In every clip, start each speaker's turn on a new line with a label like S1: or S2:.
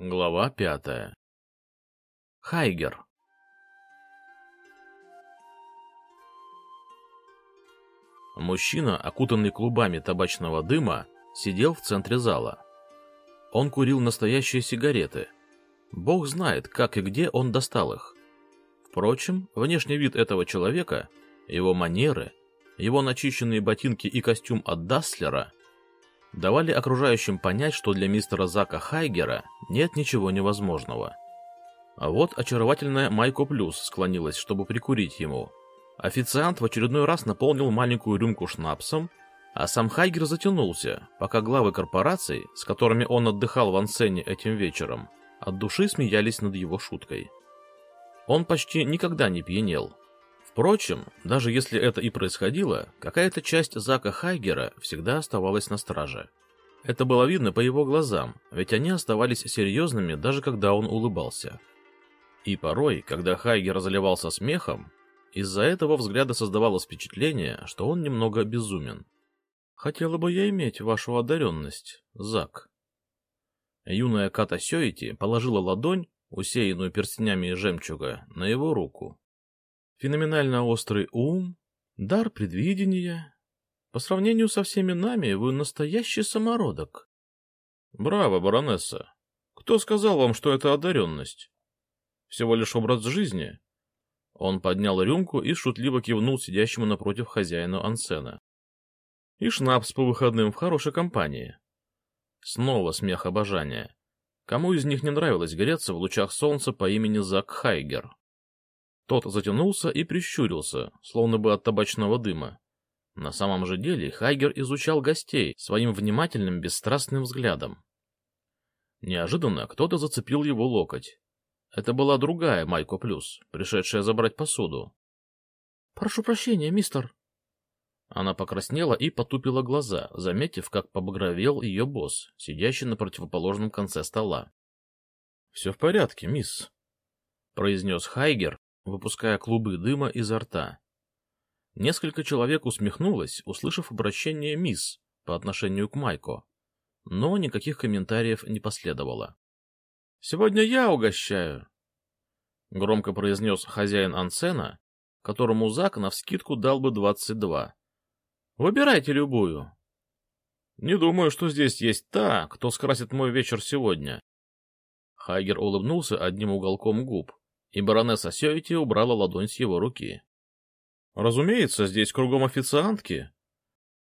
S1: Глава пятая. Хайгер. Мужчина, окутанный клубами табачного дыма, сидел в центре зала. Он курил настоящие сигареты. Бог знает, как и где он достал их. Впрочем, внешний вид этого человека, его манеры, его начищенные ботинки и костюм от Даслера давали окружающим понять, что для мистера Зака Хайгера нет ничего невозможного. А вот очаровательная Майко Плюс склонилась, чтобы прикурить ему. Официант в очередной раз наполнил маленькую рюмку шнапсом, а сам Хайгер затянулся, пока главы корпораций, с которыми он отдыхал в Ансене этим вечером, от души смеялись над его шуткой. Он почти никогда не пьянел. Впрочем, даже если это и происходило, какая-то часть Зака Хайгера всегда оставалась на страже. Это было видно по его глазам, ведь они оставались серьезными, даже когда он улыбался. И порой, когда Хайгер заливался смехом, из-за этого взгляда создавалось впечатление, что он немного безумен. «Хотела бы я иметь вашу одаренность, Зак». Юная Ката Сёити положила ладонь, усеянную перстнями жемчуга, на его руку. Феноменально острый ум, дар предвидения. По сравнению со всеми нами, вы настоящий самородок. Браво, баронесса. Кто сказал вам, что это одаренность? Всего лишь образ жизни. Он поднял рюмку и шутливо кивнул сидящему напротив хозяину ансена. И шнапс по выходным в хорошей компании. Снова смех обожания. Кому из них не нравилось греться в лучах солнца по имени Зак Хайгер? Тот затянулся и прищурился, словно бы от табачного дыма. На самом же деле Хайгер изучал гостей своим внимательным бесстрастным взглядом. Неожиданно кто-то зацепил его локоть. Это была другая Майко Плюс, пришедшая забрать посуду. — Прошу прощения, мистер. Она покраснела и потупила глаза, заметив, как побагровел ее босс, сидящий на противоположном конце стола. — Все в порядке, мисс, — произнес Хайгер, выпуская клубы дыма изо рта. Несколько человек усмехнулось, услышав обращение «мисс» по отношению к Майко, но никаких комментариев не последовало. «Сегодня я угощаю», — громко произнес хозяин Ансена, которому Зак навскидку дал бы двадцать два. «Выбирайте любую». «Не думаю, что здесь есть та, кто скрасит мой вечер сегодня». Хайгер улыбнулся одним уголком губ, и баронесса Сёйти убрала ладонь с его руки. — Разумеется, здесь кругом официантки.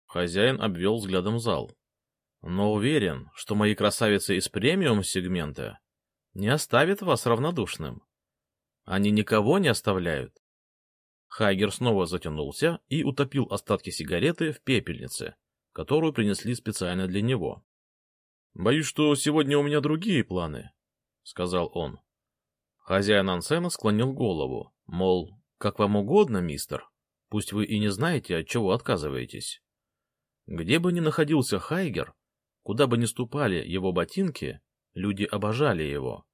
S1: Хозяин обвел взглядом зал. — Но уверен, что мои красавицы из премиум-сегмента не оставят вас равнодушным. Они никого не оставляют. Хайгер снова затянулся и утопил остатки сигареты в пепельнице, которую принесли специально для него. — Боюсь, что сегодня у меня другие планы, — сказал он. Хозяин Ансена склонил голову, мол, как вам угодно, мистер, пусть вы и не знаете, от чего отказываетесь. Где бы ни находился Хайгер, куда бы ни ступали его ботинки, люди обожали его.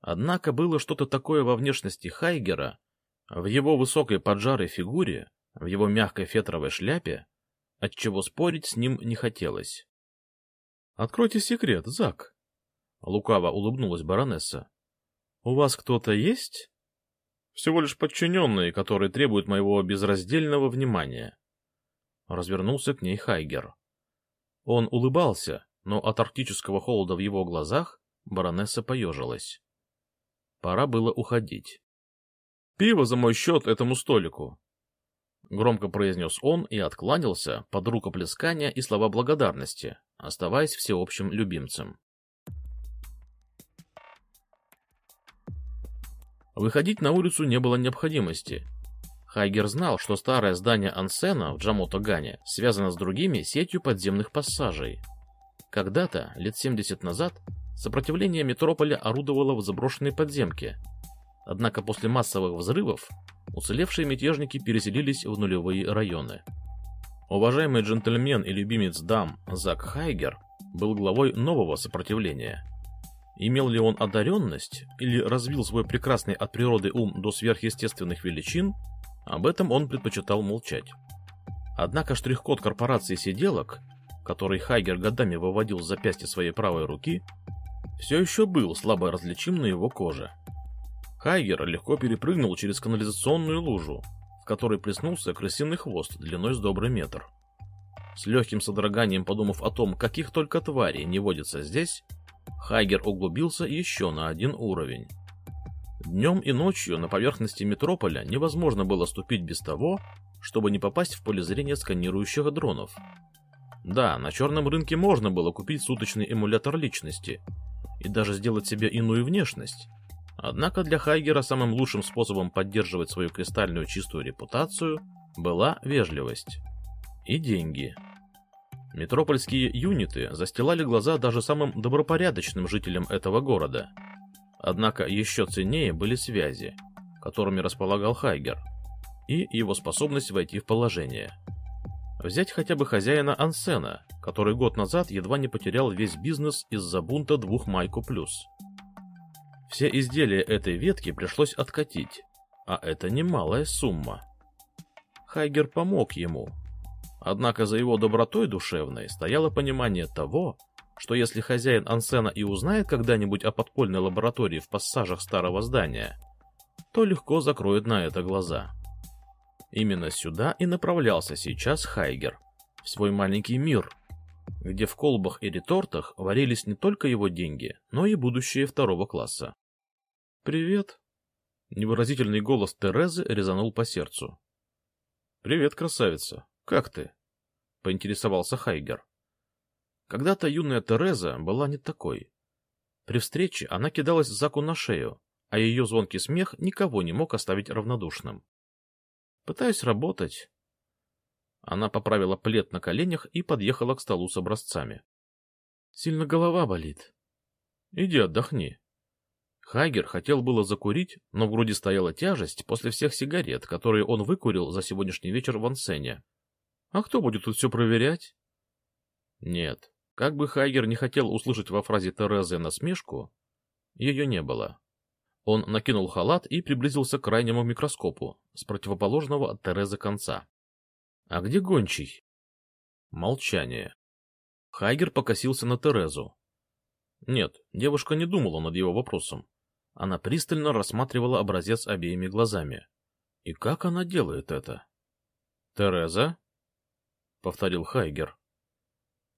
S1: Однако было что-то такое во внешности Хайгера, в его высокой поджарой фигуре, в его мягкой фетровой шляпе, от чего спорить с ним не хотелось. — Откройте секрет, Зак. Лукаво улыбнулась баронесса. У вас кто-то есть? Всего лишь подчиненные, которые требуют моего безраздельного внимания. Развернулся к ней Хайгер. Он улыбался, но от арктического холода в его глазах баронесса поежилась. Пора было уходить. «Пиво за мой счет этому столику!» Громко произнес он и откланялся под рукоплескания и слова благодарности, оставаясь всеобщим любимцем. Выходить на улицу не было необходимости. Хайгер знал, что старое здание Ансена в Джамото-Гане связано с другими сетью подземных пассажей. Когда-то, лет 70 назад, сопротивление метрополя орудовало в заброшенной подземке. Однако после массовых взрывов уцелевшие мятежники переселились в нулевые районы. Уважаемый джентльмен и любимец дам Зак Хайгер был главой нового сопротивления – Имел ли он одаренность или развил свой прекрасный от природы ум до сверхъестественных величин, об этом он предпочитал молчать. Однако штрих-код корпорации сиделок, который Хайгер годами выводил с запястья своей правой руки, все еще был слабо различим на его коже. Хайгер легко перепрыгнул через канализационную лужу, в которой плеснулся крысиный хвост длиной с добрый метр. С легким содроганием подумав о том, каких только тварей не водится здесь, Хайгер углубился еще на один уровень. Днем и ночью на поверхности метрополя невозможно было ступить без того, чтобы не попасть в поле зрения сканирующих дронов. Да, на черном рынке можно было купить суточный эмулятор личности и даже сделать себе иную внешность. Однако для Хайгера самым лучшим способом поддерживать свою кристальную чистую репутацию была вежливость. И деньги. Метропольские юниты застилали глаза даже самым добропорядочным жителям этого города – Однако еще ценнее были связи, которыми располагал Хайгер, и его способность войти в положение. Взять хотя бы хозяина Ансена, который год назад едва не потерял весь бизнес из-за бунта двух Майку Плюс. Все изделия этой ветки пришлось откатить, а это немалая сумма. Хайгер помог ему, однако за его добротой душевной стояло понимание того, что если хозяин Ансена и узнает когда-нибудь о подпольной лаборатории в пассажах старого здания, то легко закроет на это глаза. Именно сюда и направлялся сейчас Хайгер, в свой маленький мир, где в колбах и ретортах варились не только его деньги, но и будущее второго класса. «Привет!» Невыразительный голос Терезы резанул по сердцу. «Привет, красавица! Как ты?» — поинтересовался Хайгер. Когда-то юная Тереза была не такой. При встрече она кидалась Заку на шею, а ее звонкий смех никого не мог оставить равнодушным. Пытаясь работать... Она поправила плед на коленях и подъехала к столу с образцами. Сильно голова болит. Иди отдохни. Хайгер хотел было закурить, но в груди стояла тяжесть после всех сигарет, которые он выкурил за сегодняшний вечер в Ансене. А кто будет тут все проверять? Нет, как бы Хайгер не хотел услышать во фразе Терезы насмешку, ее не было. Он накинул халат и приблизился к крайнему микроскопу с противоположного от Терезы конца. — А где гончий? Молчание. Хайгер покосился на Терезу. Нет, девушка не думала над его вопросом. Она пристально рассматривала образец обеими глазами. И как она делает это? — Тереза? — повторил Хайгер.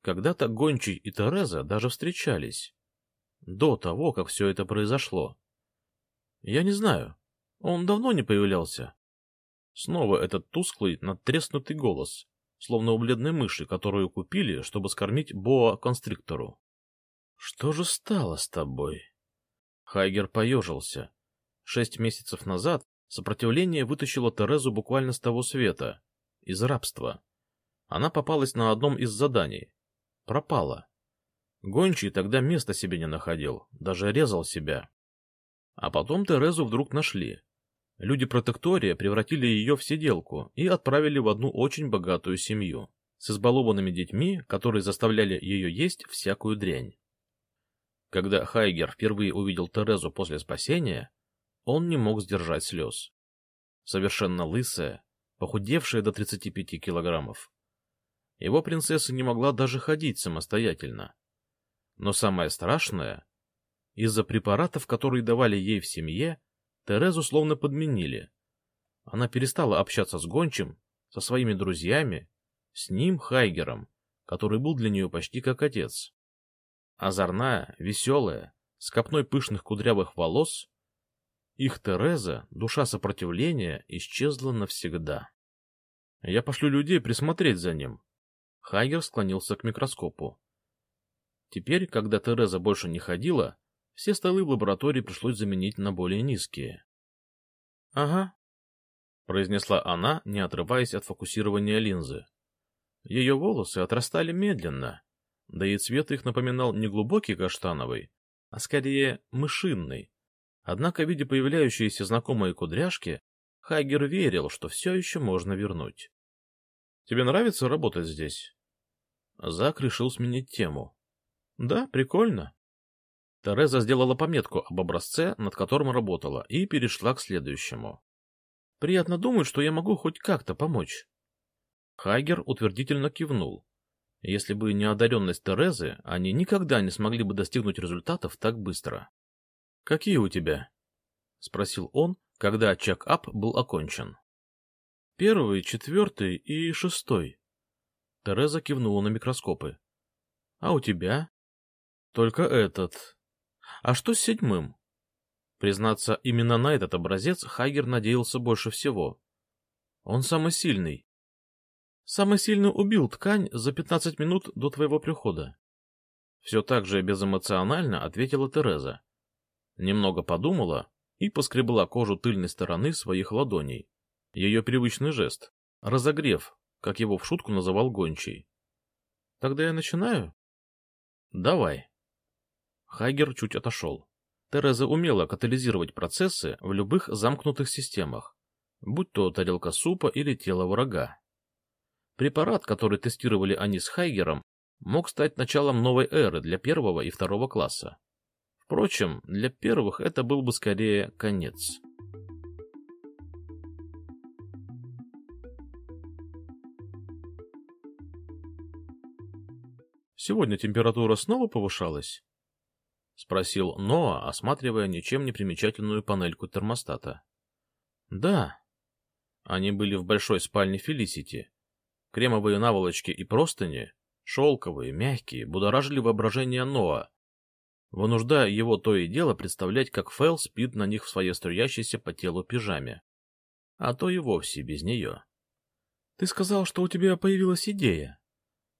S1: Когда-то Гончий и Тереза даже встречались. До того, как все это произошло. Я не знаю. Он давно не появлялся. Снова этот тусклый, надтреснутый голос, словно у бледной мыши, которую купили, чтобы скормить боа-констриктору. — Что же стало с тобой? Хайгер поежился. Шесть месяцев назад сопротивление вытащило Терезу буквально с того света, из рабства. Она попалась на одном из заданий, пропала. Гончий тогда места себе не находил, даже резал себя. А потом Терезу вдруг нашли. Люди протектория превратили ее в сиделку и отправили в одну очень богатую семью, с избалованными детьми, которые заставляли ее есть всякую дрянь. Когда Хайгер впервые увидел Терезу после спасения, он не мог сдержать слез. Совершенно лысая, похудевшая до 35 килограммов. Его принцесса не могла даже ходить самостоятельно. Но самое страшное, из-за препаратов, которые давали ей в семье, Терезу словно подменили. Она перестала общаться с Гончим, со своими друзьями, с ним, Хайгером, который был для нее почти как отец. Озорная, веселая, с копной пышных кудрявых волос, их Тереза, душа сопротивления, исчезла навсегда. Я пошлю людей присмотреть за ним, Хайгер склонился к микроскопу. Теперь, когда Тереза больше не ходила, все столы в лаборатории пришлось заменить на более низкие. — Ага, — произнесла она, не отрываясь от фокусирования линзы. Ее волосы отрастали медленно, да и цвет их напоминал не глубокий каштановый, а скорее мышинный. Однако, видя появляющиеся знакомые кудряшки, Хайгер верил, что все еще можно вернуть. — Тебе нравится работать здесь? Зак решил сменить тему. Да, прикольно. Тереза сделала пометку об образце, над которым работала, и перешла к следующему. Приятно думать, что я могу хоть как-то помочь. Хайгер утвердительно кивнул. Если бы не одаренность Терезы, они никогда не смогли бы достигнуть результатов так быстро. — Какие у тебя? — спросил он, когда чек-ап был окончен. — Первый, четвертый и шестой. Тереза кивнула на микроскопы. — А у тебя? — Только этот. А что с седьмым? Признаться, именно на этот образец Хайгер надеялся больше всего. Он самый сильный. Самый сильный убил ткань за 15 минут до твоего прихода. Все так же безэмоционально ответила Тереза. Немного подумала и поскребла кожу тыльной стороны своих ладоней. Ее привычный жест. Разогрев, как его в шутку называл гончий. Тогда я начинаю? Давай. Хайгер чуть отошел. Тереза умела катализировать процессы в любых замкнутых системах, будь то тарелка супа или тело врага. Препарат, который тестировали они с Хайгером, мог стать началом новой эры для первого и второго класса. Впрочем, для первых это был бы скорее конец. Сегодня температура снова повышалась? — спросил Ноа, осматривая ничем не примечательную панельку термостата. — Да. Они были в большой спальне Фелисити. Кремовые наволочки и простыни, шелковые, мягкие, будоражили воображение Ноа, вынуждая его то и дело представлять, как Фэл спит на них в своей струящейся по телу пижаме. А то и вовсе без нее. — Ты сказал, что у тебя появилась идея, —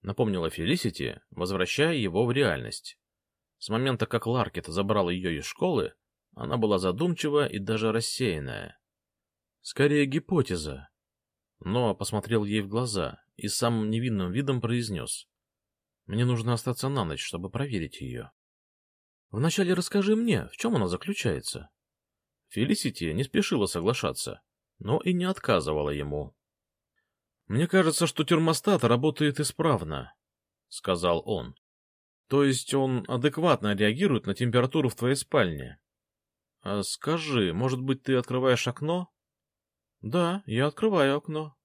S1: напомнила Фелисити, возвращая его в реальность. С момента, как Ларкет забрал ее из школы, она была задумчива и даже рассеянная. Скорее гипотеза. Но посмотрел ей в глаза и самым невинным видом произнес. Мне нужно остаться на ночь, чтобы проверить ее. Вначале расскажи мне, в чем она заключается. Фелисити не спешила соглашаться, но и не отказывала ему. — Мне кажется, что термостат работает исправно, — сказал он. То есть он адекватно реагирует на температуру в твоей спальне. А скажи, может быть, ты открываешь окно? Да, я открываю окно.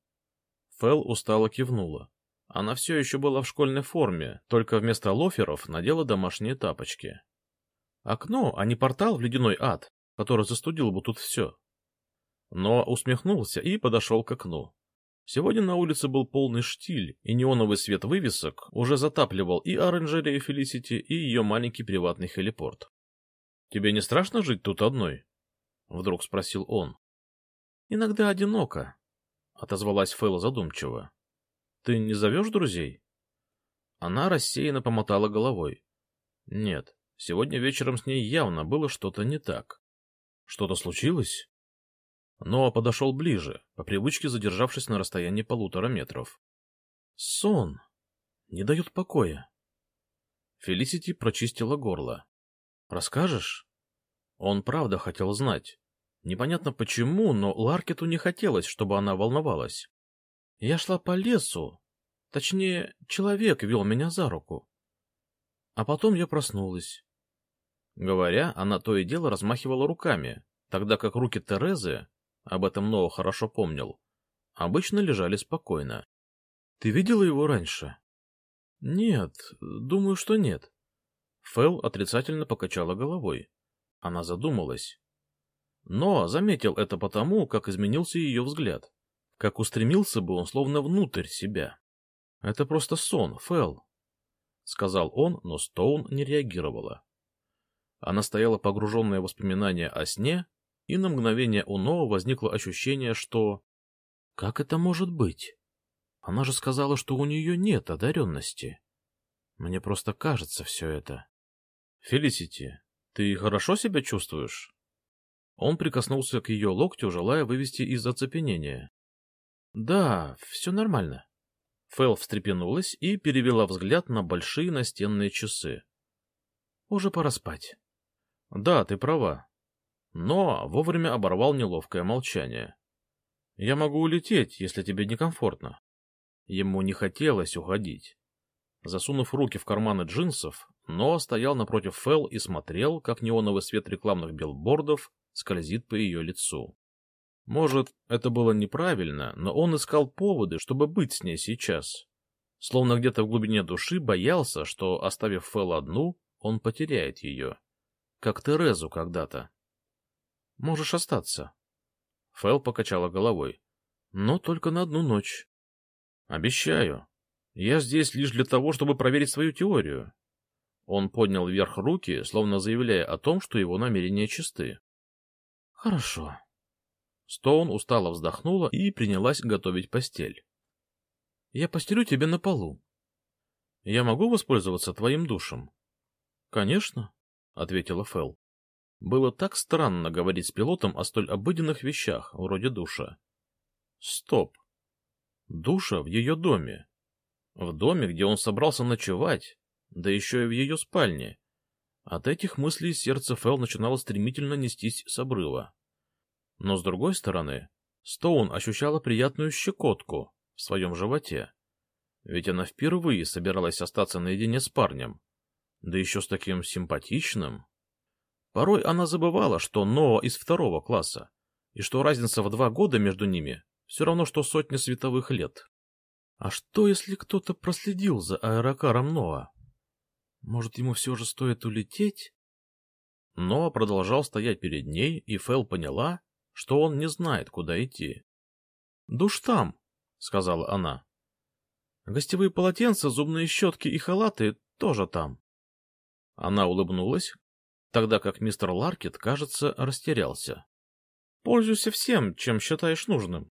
S1: Фэл устало кивнула. Она все еще была в школьной форме, только вместо лоферов надела домашние тапочки. Окно, а не портал в ледяной ад, который застудил бы тут все. Но усмехнулся и подошел к окну. Сегодня на улице был полный штиль, и неоновый свет вывесок уже затапливал и оранжерею Фелисити, и ее маленький приватный хелипорт. — Тебе не страшно жить тут одной? — вдруг спросил он. — Иногда одиноко, — отозвалась Фэл задумчиво. — Ты не зовешь друзей? Она рассеянно помотала головой. — Нет, сегодня вечером с ней явно было что-то не так. — Что-то случилось? Но подошел ближе, по привычке задержавшись на расстоянии полутора метров. Сон. Не дает покоя. Фелисити прочистила горло. Расскажешь? Он правда хотел знать. Непонятно почему, но Ларкету не хотелось, чтобы она волновалась. Я шла по лесу. Точнее, человек вел меня за руку. А потом я проснулась. Говоря, она то и дело размахивала руками, тогда как руки Терезы об этом Ноу хорошо помнил, обычно лежали спокойно. — Ты видела его раньше? — Нет, думаю, что нет. Фэл отрицательно покачала головой. Она задумалась. Но заметил это потому, как изменился ее взгляд. Как устремился бы он словно внутрь себя. — Это просто сон, Фэл, — сказал он, но Стоун не реагировала. Она стояла погруженная в воспоминания о сне, и на мгновение у Ноа возникло ощущение, что... Как это может быть? Она же сказала, что у нее нет одаренности. Мне просто кажется все это. Фелисити, ты хорошо себя чувствуешь? Он прикоснулся к ее локтю, желая вывести из оцепенения. Да, все нормально. Фэл встрепенулась и перевела взгляд на большие настенные часы. Уже пора спать. Да, ты права но вовремя оборвал неловкое молчание. «Я могу улететь, если тебе некомфортно». Ему не хотелось уходить. Засунув руки в карманы джинсов, но стоял напротив Фэл и смотрел, как неоновый свет рекламных билбордов скользит по ее лицу. Может, это было неправильно, но он искал поводы, чтобы быть с ней сейчас. Словно где-то в глубине души боялся, что, оставив Фэл одну, он потеряет ее. Как Терезу когда-то. «Можешь остаться». Фэл покачала головой. «Но только на одну ночь». «Обещаю. Я здесь лишь для того, чтобы проверить свою теорию». Он поднял вверх руки, словно заявляя о том, что его намерения чисты. «Хорошо». Стоун устало вздохнула и принялась готовить постель. Я постелю тебе на полу. Я могу воспользоваться твоим душем? — Конечно, — ответила Фэл. Было так странно говорить с пилотом о столь обыденных вещах, вроде душа. Стоп. Душа в ее доме. В доме, где он собрался ночевать, да еще и в ее спальне. От этих мыслей сердце Фэл начинало стремительно нестись с обрыва. Но, с другой стороны, Стоун ощущала приятную щекотку, в своем животе. Ведь она впервые собиралась остаться наедине с парнем, да еще с таким симпатичным. Порой она забывала, что Ноа из второго класса, и что разница в два года между ними все равно, что сотни световых лет. А что, если кто-то проследил за аэрокаром Ноа? Может, ему все же стоит улететь? Ноа продолжал стоять перед ней, и Фэл поняла, что он не знает, куда идти. — Душ там, — сказала она. Гостевые полотенца, зубные щетки и халаты тоже там. Она улыбнулась, тогда как мистер Ларкет, кажется, растерялся. — Пользуйся всем, чем считаешь нужным.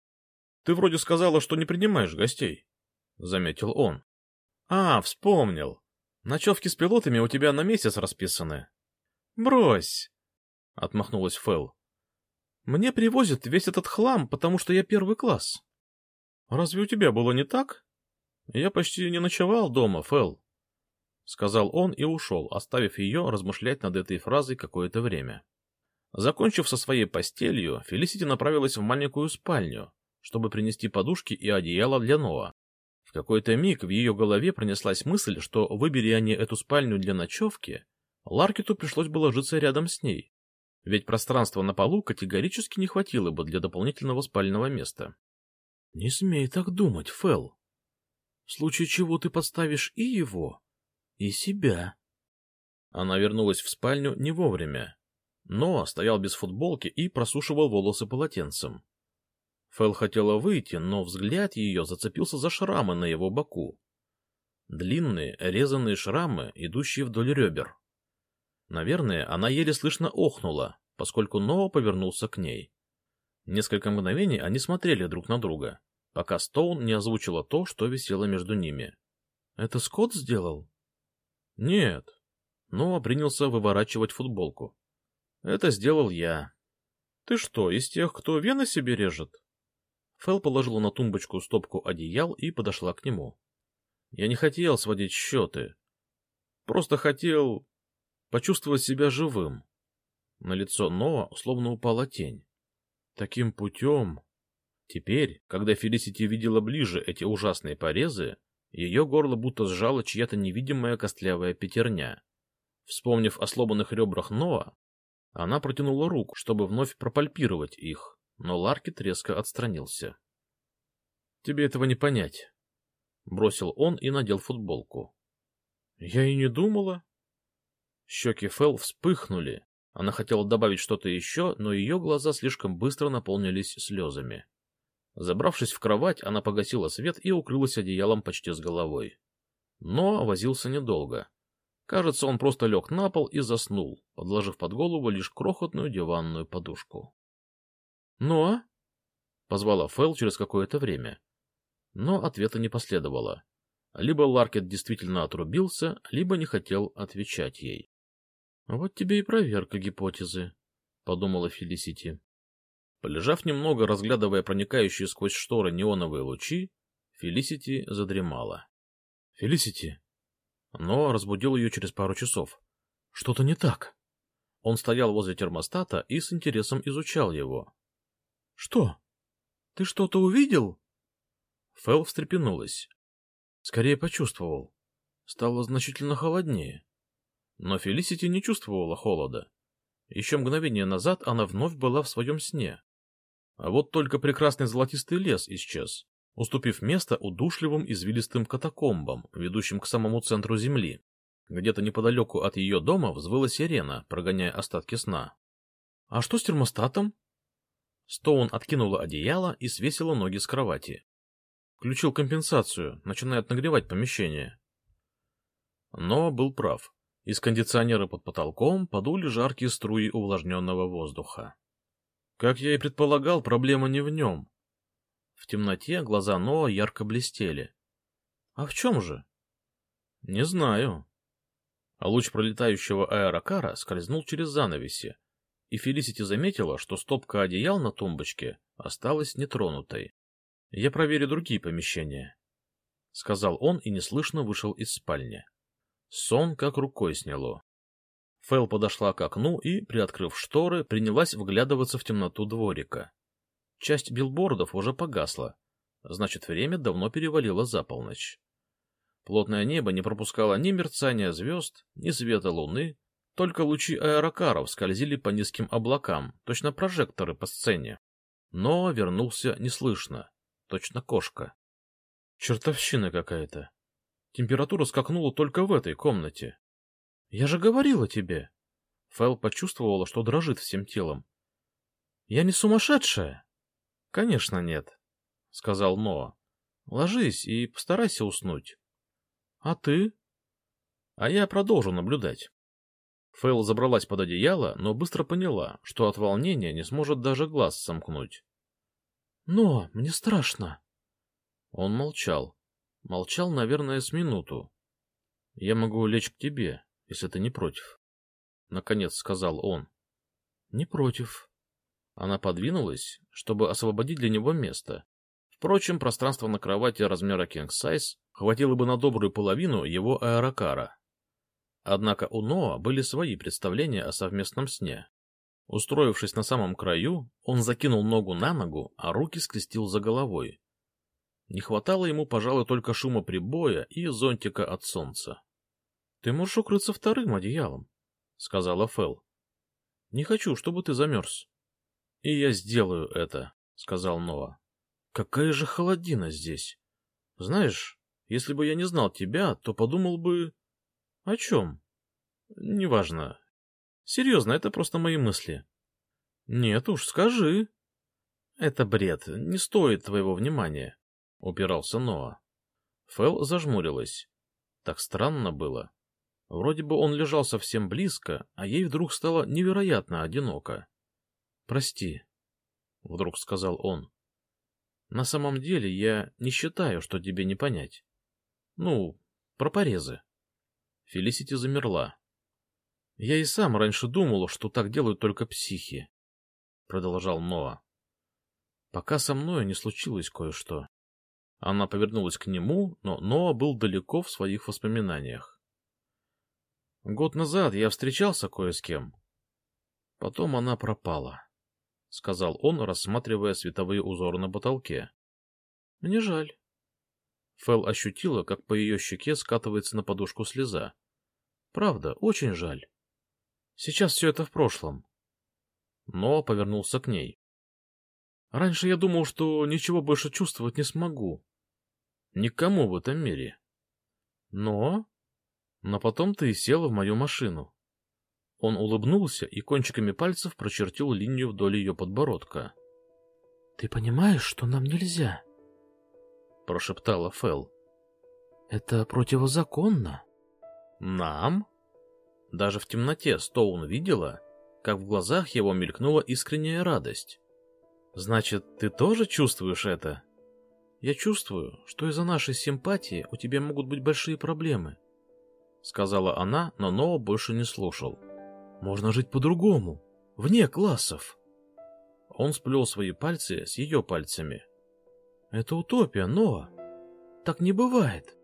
S1: Ты вроде сказала, что не принимаешь гостей, — заметил он. — А, вспомнил. Ночевки с пилотами у тебя на месяц расписаны. — Брось, — отмахнулась Фэл. — Мне привозят весь этот хлам, потому что я первый класс. — Разве у тебя было не так? — Я почти не ночевал дома, Фэл, — сказал он и ушел, оставив ее размышлять над этой фразой какое-то время. Закончив со своей постелью, Фелисити направилась в маленькую спальню, чтобы принести подушки и одеяло для Ноа. В какой-то миг в ее голове пронеслась мысль, что, выбери они эту спальню для ночевки, Ларкету пришлось бы ложиться рядом с ней, ведь пространства на полу категорически не хватило бы для дополнительного спального места. Не смей так думать, Фэл. В случае чего ты подставишь и его, и себя. Она вернулась в спальню не вовремя. но стоял без футболки и просушивал волосы полотенцем. Фэл хотела выйти, но взгляд ее зацепился за шрамы на его боку. Длинные, резанные шрамы, идущие вдоль ребер. Наверное, она еле слышно охнула, поскольку Ноа повернулся к ней. Несколько мгновений они смотрели друг на друга, пока Стоун не озвучила то, что висело между ними. — Это Скотт сделал? — Нет. Ноа принялся выворачивать футболку. — Это сделал я. — Ты что, из тех, кто вены себе режет? Фэл положила на тумбочку стопку одеял и подошла к нему. — Я не хотел сводить счеты. Просто хотел почувствовать себя живым. На лицо Ноа словно упала тень. Таким путем... Теперь, когда Фелисити видела ближе эти ужасные порезы, ее горло будто сжала чья-то невидимая костлявая пятерня. Вспомнив о сломанных ребрах Ноа, она протянула руку, чтобы вновь пропальпировать их, но Ларкет резко отстранился. — Тебе этого не понять, — бросил он и надел футболку. — Я и не думала. Щеки Фэл вспыхнули, она хотела добавить что-то еще, но ее глаза слишком быстро наполнились слезами. Забравшись в кровать, она погасила свет и укрылась одеялом почти с головой. Но возился недолго. Кажется, он просто лег на пол и заснул, подложив под голову лишь крохотную диванную подушку. «Ну позвала Фэл через какое-то время. Но ответа не последовало. Либо Ларкет действительно отрубился, либо не хотел отвечать ей. Вот тебе и проверка гипотезы, подумала Фелисити. Полежав немного, разглядывая проникающие сквозь шторы неоновые лучи, Фелисити задремала. Фелисити. Но разбудил ее через пару часов. Что-то не так. Он стоял возле термостата и с интересом изучал его. Что? Ты что-то увидел? Фэл встрепенулась. Скорее почувствовал. Стало значительно холоднее. Но Фелисити не чувствовала холода. Еще мгновение назад она вновь была в своем сне. А вот только прекрасный золотистый лес исчез, уступив место удушливым извилистым катакомбам, ведущим к самому центру земли. Где-то неподалеку от ее дома взвыла сирена, прогоняя остатки сна. — А что с термостатом? Стоун откинула одеяло и свесила ноги с кровати. Включил компенсацию, начинает нагревать помещение. Но был прав. Из кондиционера под потолком подули жаркие струи увлажненного воздуха. Как я и предполагал, проблема не в нем. В темноте глаза Ноа ярко блестели. А в чем же? Не знаю. А луч пролетающего аэрокара скользнул через занавеси, и Фелисити заметила, что стопка одеял на тумбочке осталась нетронутой. — Я проверю другие помещения, — сказал он и неслышно вышел из спальни. Сон как рукой сняло. Фэл подошла к окну и, приоткрыв шторы, принялась вглядываться в темноту дворика. Часть билбордов уже погасла, значит, время давно перевалило за полночь. Плотное небо не пропускало ни мерцания звезд, ни света луны, только лучи аэрокаров скользили по низким облакам, точно прожекторы по сцене. Но вернулся неслышно, точно кошка. Чертовщина какая-то. Температура скакнула только в этой комнате. Я же говорила тебе. Фэл почувствовала, что дрожит всем телом. Я не сумасшедшая? Конечно, нет, сказал Ноа. Ложись и постарайся уснуть. А ты? А я продолжу наблюдать. Фейл забралась под одеяло, но быстро поняла, что от волнения не сможет даже глаз сомкнуть. — Но, мне страшно. Он молчал. Молчал, наверное, с минуту. — Я могу лечь к тебе, если ты не против. Наконец сказал он. — Не против. Она подвинулась, чтобы освободить для него место. Впрочем, пространство на кровати размера king size хватило бы на добрую половину его аэрокара. Однако у Ноа были свои представления о совместном сне. Устроившись на самом краю, он закинул ногу на ногу, а руки скрестил за головой. Не хватало ему, пожалуй, только шума прибоя и зонтика от солнца. — Ты можешь укрыться вторым одеялом, — сказала Фэл. — Не хочу, чтобы ты замерз. — И я сделаю это, — сказал Ноа. — Какая же холодина здесь! Знаешь, если бы я не знал тебя, то подумал бы... — О чем? — Неважно. Серьезно, это просто мои мысли. — Нет уж, скажи. — Это бред, не стоит твоего внимания, — упирался Ноа. Фэл зажмурилась. Так странно было. Вроде бы он лежал совсем близко, а ей вдруг стало невероятно одиноко. — Прости, — вдруг сказал он. — На самом деле я не считаю, что тебе не понять. Ну, про порезы. Фелисити замерла. — Я и сам раньше думал, что так делают только психи, — продолжал Ноа. — Пока со мной не случилось кое-что. Она повернулась к нему, но Ноа был далеко в своих воспоминаниях. Год назад я встречался кое с кем. Потом она пропала, — сказал он, рассматривая световые узоры на потолке. — Мне жаль. Фэл ощутила, как по ее щеке скатывается на подушку слеза. Правда, очень жаль. Сейчас все это в прошлом. Но повернулся к ней. Раньше я думал, что ничего больше чувствовать не смогу. Никому в этом мире. Но... Но потом ты села в мою машину. Он улыбнулся и кончиками пальцев прочертил линию вдоль ее подбородка. — Ты понимаешь, что нам нельзя? — прошептала Фэл. — Это противозаконно. — Нам? Даже в темноте Стоун видела, как в глазах его мелькнула искренняя радость. — Значит, ты тоже чувствуешь это? — Я чувствую, что из-за нашей симпатии у тебя могут быть большие проблемы, — сказала она, но Ноа больше не слушал. — Можно жить по-другому, вне классов. Он сплел свои пальцы с ее пальцами. — это утопия, Ноа. Так не бывает.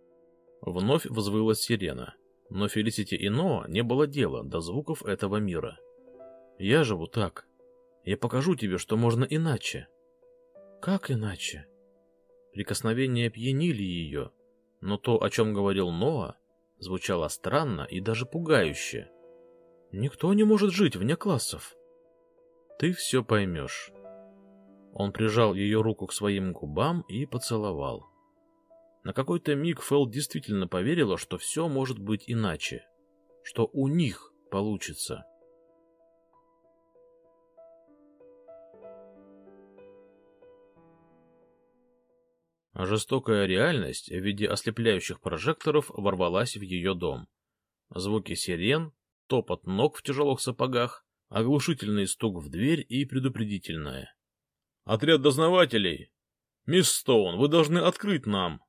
S1: Вновь взвыла сирена, но Фелисити и Ноа не было дела до звуков этого мира. Я живу так. Я покажу тебе, что можно иначе. Как иначе? Прикосновения пьянили ее, но то, о чем говорил Ноа, звучало странно и даже пугающе. Никто не может жить вне классов. Ты все поймешь. Он прижал ее руку к своим губам и поцеловал. На какой-то миг Фэл действительно поверила, что все может быть иначе, что у них получится. Жестокая реальность в виде ослепляющих прожекторов ворвалась в ее дом. Звуки сирен, топот ног в тяжелых сапогах, оглушительный стук в дверь и предупредительное. «Отряд дознавателей! Мисс Стоун, вы должны открыть нам!»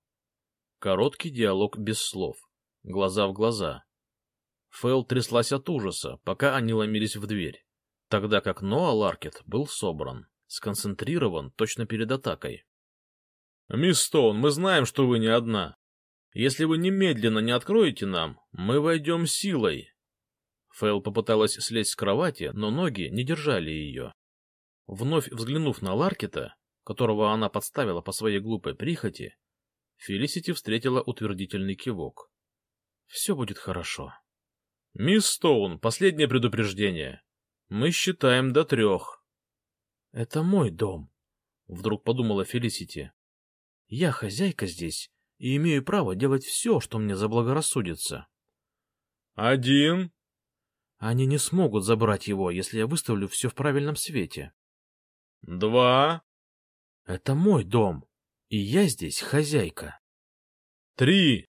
S1: Короткий диалог без слов, глаза в глаза. Фэл тряслась от ужаса, пока они ломились в дверь, тогда как Ноа Ларкет был собран, сконцентрирован точно перед атакой. «Мисс Стоун, мы знаем, что вы не одна. Если вы немедленно не откроете нам, мы войдем силой». Фэл попыталась слезть с кровати, но ноги не держали ее. Вновь взглянув на Ларкета, которого она подставила по своей глупой прихоти, Фелисити встретила утвердительный кивок. «Все будет хорошо». «Мисс Стоун, последнее предупреждение. Мы считаем до трех». «Это мой дом», — вдруг подумала Фелисити. Я хозяйка здесь и имею право делать все, что мне заблагорассудится. — Один? — Они не смогут забрать его, если я выставлю все в правильном свете. — Два? — Это мой дом, и я здесь хозяйка. — Три?